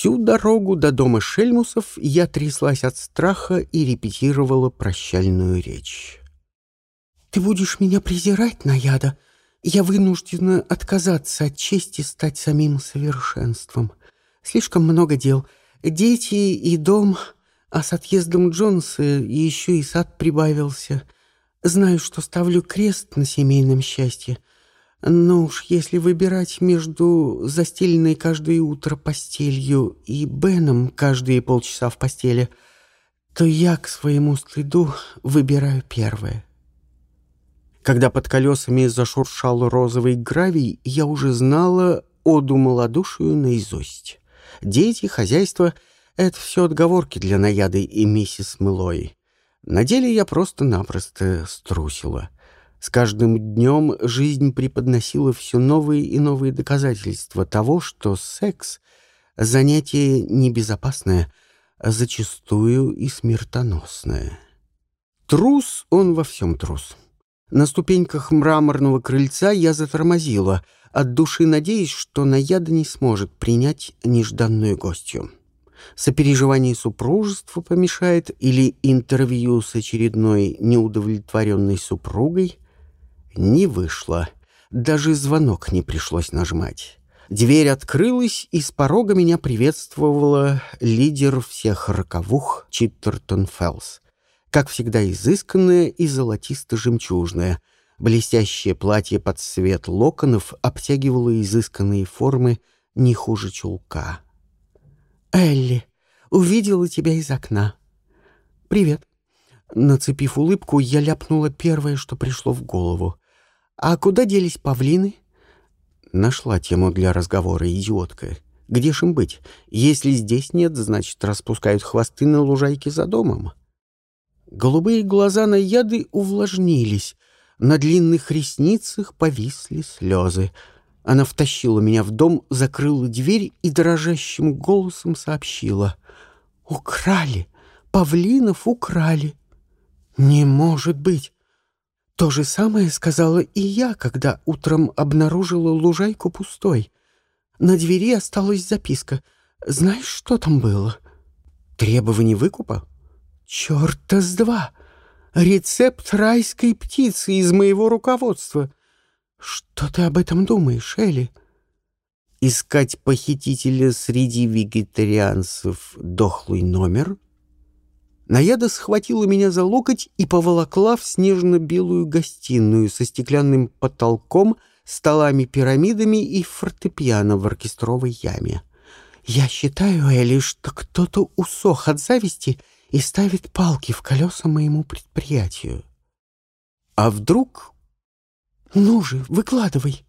Всю дорогу до дома Шельмусов я тряслась от страха и репетировала прощальную речь. «Ты будешь меня презирать, Наяда? Я вынуждена отказаться от чести стать самим совершенством. Слишком много дел. Дети и дом, а с отъездом Джонса еще и сад прибавился. Знаю, что ставлю крест на семейном счастье». Но уж если выбирать между застеленной каждое утро постелью и Беном каждые полчаса в постели, то я к своему стыду выбираю первое. Когда под колесами зашуршал розовый гравий, я уже знала оду малодушию наизусть. Дети, хозяйство — это все отговорки для наяды и миссис Мэлой. На деле я просто-напросто струсила — с каждым днем жизнь преподносила все новые и новые доказательства того, что секс — занятие небезопасное, а зачастую и смертоносное. Трус он во всем трус. На ступеньках мраморного крыльца я затормозила, от души надеясь, что Наяда не сможет принять нежданную гостью. Сопереживание супружества помешает или интервью с очередной неудовлетворенной супругой — не вышло. Даже звонок не пришлось нажимать. Дверь открылась, и с порога меня приветствовала лидер всех роковух Читтертон Фелс. Как всегда изысканная и золотисто-жемчужная. Блестящее платье под цвет локонов обтягивало изысканные формы не хуже чулка. «Элли, увидела тебя из окна. Привет». Нацепив улыбку, я ляпнула первое, что пришло в голову. «А куда делись павлины?» Нашла тему для разговора, идиотка. Где ж им быть? Если здесь нет, значит, распускают хвосты на лужайке за домом. Голубые глаза на яды увлажнились. На длинных ресницах повисли слезы. Она втащила меня в дом, закрыла дверь и дрожащим голосом сообщила. «Украли! Павлинов украли!» «Не может быть! То же самое сказала и я, когда утром обнаружила лужайку пустой. На двери осталась записка. Знаешь, что там было? Требование выкупа? Чёрта с два! Рецепт райской птицы из моего руководства. Что ты об этом думаешь, Элли? Искать похитителя среди вегетарианцев дохлый номер — Наяда схватила меня за локоть и поволокла в снежно-белую гостиную со стеклянным потолком, столами-пирамидами и фортепиано в оркестровой яме. «Я считаю, Элли, что кто-то усох от зависти и ставит палки в колеса моему предприятию». «А вдруг...» «Ну же, выкладывай».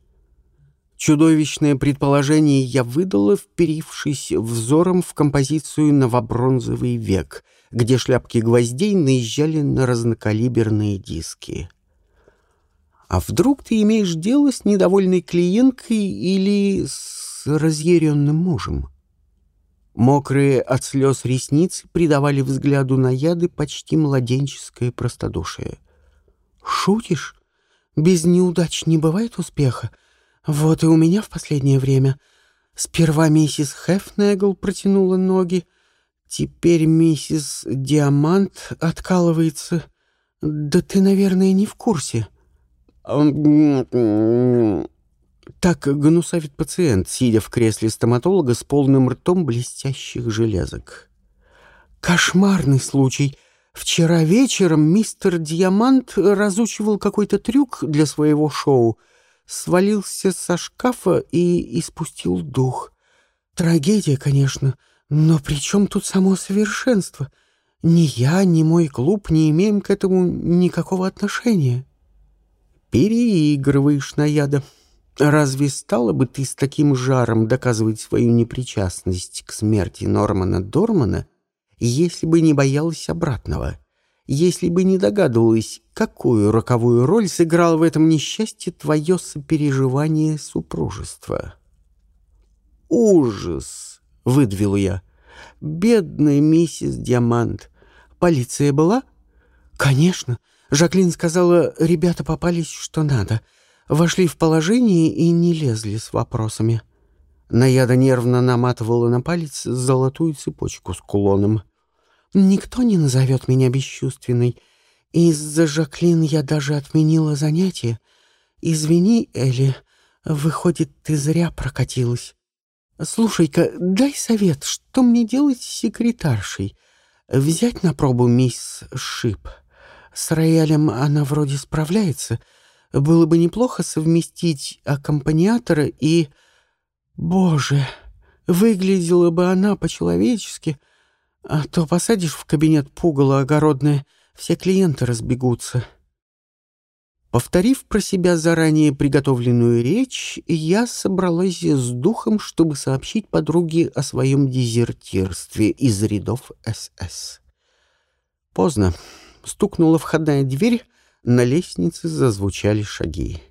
Чудовищное предположение я выдала, вперившись взором в композицию «Новобронзовый век», где шляпки гвоздей наезжали на разнокалиберные диски. А вдруг ты имеешь дело с недовольной клиенткой или с разъяренным мужем? Мокрые от слез ресницы придавали взгляду на яды почти младенческое простодушие. «Шутишь? Без неудач не бывает успеха. Вот и у меня в последнее время. Сперва миссис Хефнегл протянула ноги, Теперь миссис Диамант откалывается. Да ты, наверное, не в курсе. Так гнусавит пациент, сидя в кресле стоматолога с полным ртом блестящих железок. Кошмарный случай. Вчера вечером мистер Диамант разучивал какой-то трюк для своего шоу, свалился со шкафа и испустил дух. Трагедия, конечно, — но при чем тут само совершенство? Ни я, ни мой клуб не имеем к этому никакого отношения. Переигрываешь, Наяда. Разве стала бы ты с таким жаром доказывать свою непричастность к смерти Нормана Дормана, если бы не боялась обратного? Если бы не догадывалась, какую роковую роль сыграло в этом несчастье твое сопереживание супружества? Ужас! — выдвил я. «Бедная миссис Диамант. Полиция была?» «Конечно. Жаклин сказала, ребята попались что надо. Вошли в положение и не лезли с вопросами». Наяда нервно наматывала на палец золотую цепочку с кулоном. «Никто не назовет меня бесчувственной. Из-за Жаклин я даже отменила занятие. Извини, Элли, выходит, ты зря прокатилась. Слушай-ка, дай совет, что мне делать с секретаршей? Взять на пробу мисс Шип. С роялем она вроде справляется. Было бы неплохо совместить аккомпаниатора и... Боже, выглядела бы она по-человечески, а то посадишь в кабинет пугало огородное, все клиенты разбегутся. Повторив про себя заранее приготовленную речь, я собралась с духом, чтобы сообщить подруге о своем дезертирстве из рядов СС. Поздно. Стукнула входная дверь, на лестнице зазвучали шаги.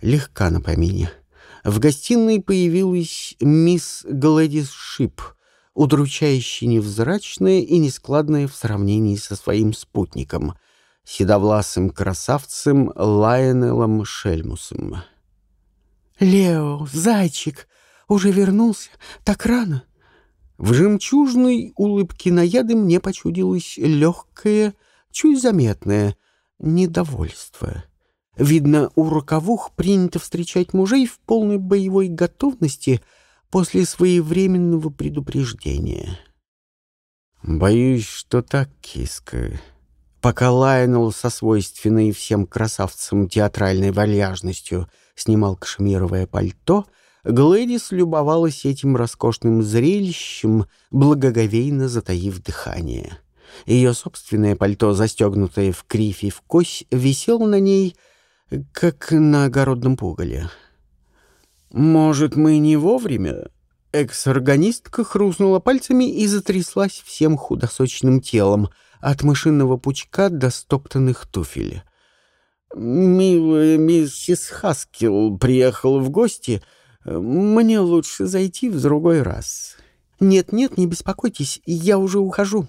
Легка на помине. В гостиной появилась мисс Глэдис Шип, удручающе невзрачная и нескладная в сравнении со своим спутником, седовласым красавцем Лайонелом Шельмусом. «Лео, зайчик, уже вернулся? Так рано?» В жемчужной улыбке наяды мне почудилось легкое, чуть заметное недовольство. Видно, у роковух принято встречать мужей в полной боевой готовности после своевременного предупреждения. «Боюсь, что так, киска». Пока Лайонел со свойственной всем красавцам театральной вальяжностью снимал кашемировое пальто, Глэдис любовалась этим роскошным зрелищем, благоговейно затаив дыхание. Ее собственное пальто, застегнутое в кривь и в кось, висело на ней — как на огородном пугале. «Может, мы не вовремя?» Экс-органистка хрустнула пальцами и затряслась всем худосочным телом, от мышиного пучка до стоптанных туфель. «Милая миссис Хаскил приехал в гости. Мне лучше зайти в другой раз». «Нет-нет, не беспокойтесь, я уже ухожу».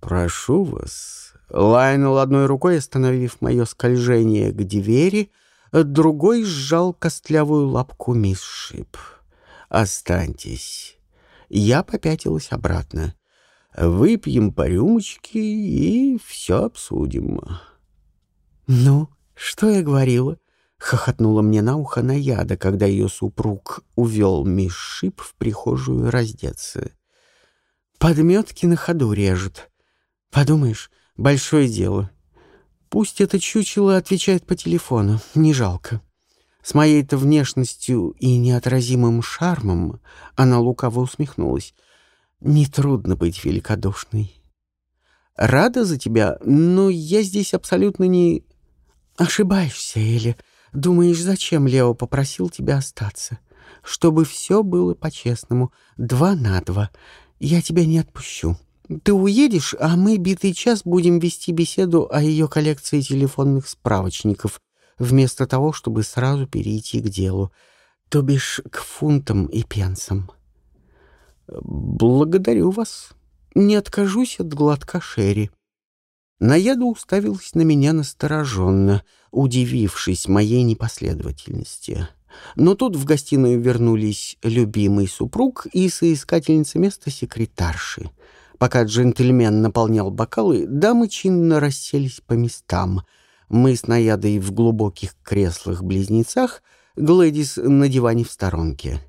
«Прошу вас, Лайнел одной рукой, остановив мое скольжение к двери, другой сжал костлявую лапку мисс Шип. «Останьтесь». Я попятилась обратно. «Выпьем по рюмочке и все обсудим». «Ну, что я говорила?» — хохотнула мне на ухо Наяда, когда ее супруг увел мисс Шип в прихожую раздеться. «Подметки на ходу режут. Подумаешь, Большое дело. Пусть это чучело отвечает по телефону, не жалко. С моей-то внешностью и неотразимым шармом она лукаво усмехнулась. Нетрудно быть великодушной. Рада за тебя, но я здесь абсолютно не... Ошибаешься, Эля. Думаешь, зачем Лео попросил тебя остаться? Чтобы все было по-честному, два на два. Я тебя не отпущу. Ты уедешь, а мы битый час будем вести беседу о ее коллекции телефонных справочников, вместо того, чтобы сразу перейти к делу, то бишь к фунтам и пенсам. Благодарю вас. Не откажусь от глотка Шерри. Наяда уставилась на меня настороженно, удивившись моей непоследовательности. Но тут в гостиную вернулись любимый супруг и соискательница места секретарши — Пока джентльмен наполнял бокалы, дамы чинно расселись по местам. Мы с Наядой в глубоких креслах-близнецах, Глэдис на диване в сторонке.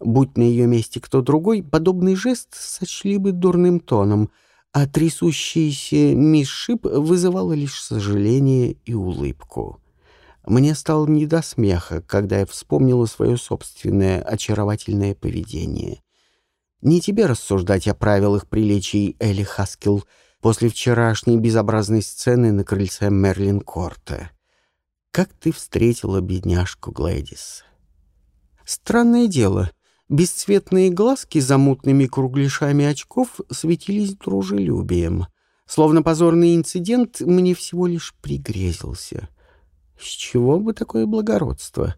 Будь на ее месте кто другой, подобный жест сочли бы дурным тоном, а трясущаяся мисс Шип вызывала лишь сожаление и улыбку. Мне стало не до смеха, когда я вспомнила свое собственное очаровательное поведение. Не тебе рассуждать о правилах приличий, Элли Хаскил, после вчерашней безобразной сцены на крыльце Мерлин-Корта. Как ты встретила бедняжку Глэдис? Странное дело, бесцветные глазки за мутными кругляшами очков светились дружелюбием. Словно позорный инцидент мне всего лишь пригрезился. С чего бы такое благородство?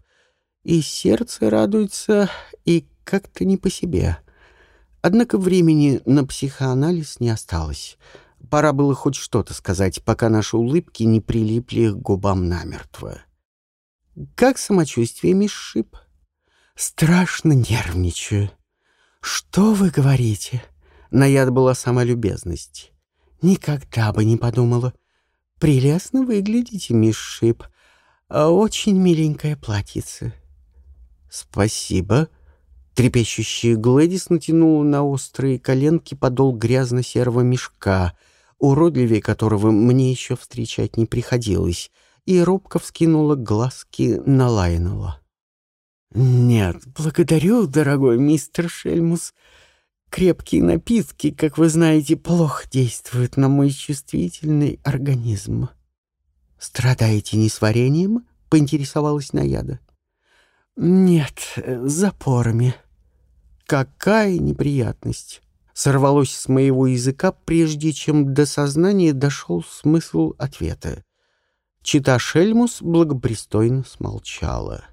И сердце радуется, и как-то не по себе. Однако времени на психоанализ не осталось. Пора было хоть что-то сказать, пока наши улыбки не прилипли к губам намертво. «Как самочувствие, мисс Шип?» Страшно нервничаю. Что вы говорите? Наяд была сама любезность. Никогда бы не подумала. Прелестно выглядите, мисс Шип. А очень миленькое платьице. Спасибо. Трепещущая Глэдис натянула на острые коленки подол грязно-серого мешка, уродливее которого мне еще встречать не приходилось, и робко вскинула глазки на Лайнела. «Нет, благодарю, дорогой мистер Шельмус. Крепкие напитки, как вы знаете, плохо действуют на мой чувствительный организм». «Страдаете несварением?» — поинтересовалась Наяда. «Нет, запорами». «Какая неприятность!» Сорвалось с моего языка, прежде чем до сознания дошел смысл ответа. Чита Шельмус благопристойно смолчала.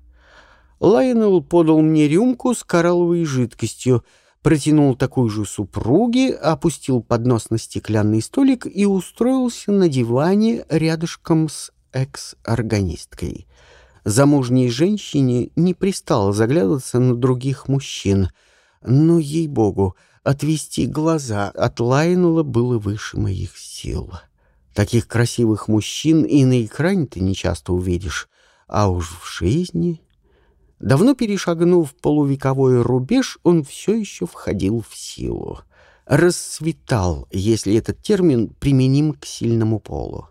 Лайонел подал мне рюмку с коралловой жидкостью, протянул такую же супруге, опустил поднос на стеклянный столик и устроился на диване рядышком с экс-органисткой. Замужней женщине не пристало заглядываться на других мужчин, но, ей-богу, отвести глаза от Лайнела было выше моих сил. Таких красивых мужчин и на экране ты не часто увидишь, а уж в жизни Давно перешагнув полувековой рубеж, он все еще входил в силу. Расцветал, если этот термин применим к сильному полу.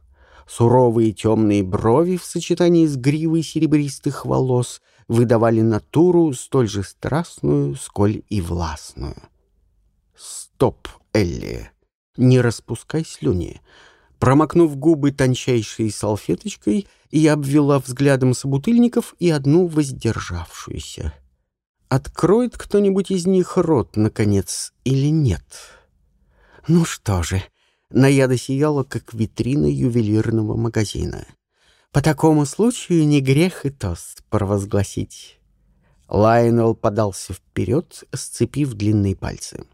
Суровые темные брови в сочетании с гривой серебристых волос выдавали натуру столь же страстную, сколь и властную. «Стоп, Элли! Не распускай слюни!» Промокнув губы тончайшей салфеточкой, я обвела взглядом собутыльников и одну воздержавшуюся. Откроет кто-нибудь из них рот, наконец, или нет? Ну что же, Наяда сияла, как витрина ювелирного магазина. По такому случаю не грех и тост провозгласить. Лайнел подался вперед, сцепив длинные пальцы.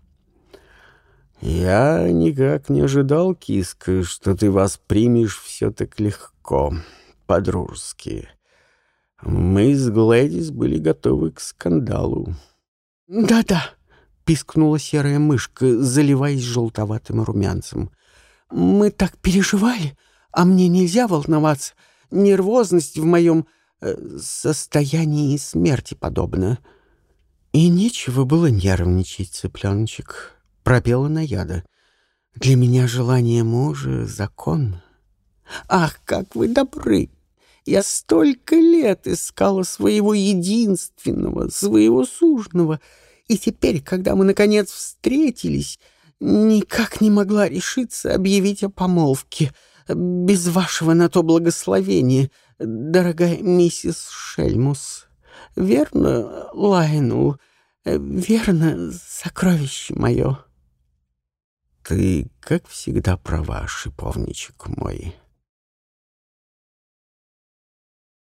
«Я никак не ожидал, киска, что ты воспримешь все так легко, по-дружески. Мы с Глэдис были готовы к скандалу». «Да-да», — пискнула серая мышка, заливаясь желтоватым румянцем. «Мы так переживали, а мне нельзя волноваться. Нервозность в моем э, состоянии смерти подобна». «И нечего было нервничать, цыпленочек», пропела Наяда. «Для меня желание мужа — закон». «Ах, как вы добры! Я столько лет искала своего единственного, своего сужного, и теперь, когда мы, наконец, встретились, никак не могла решиться объявить о помолвке без вашего на то благословения, дорогая миссис Шельмус. Верно, Лайнул, верно, сокровище мое». Ты, как всегда, права, шиповничек мой.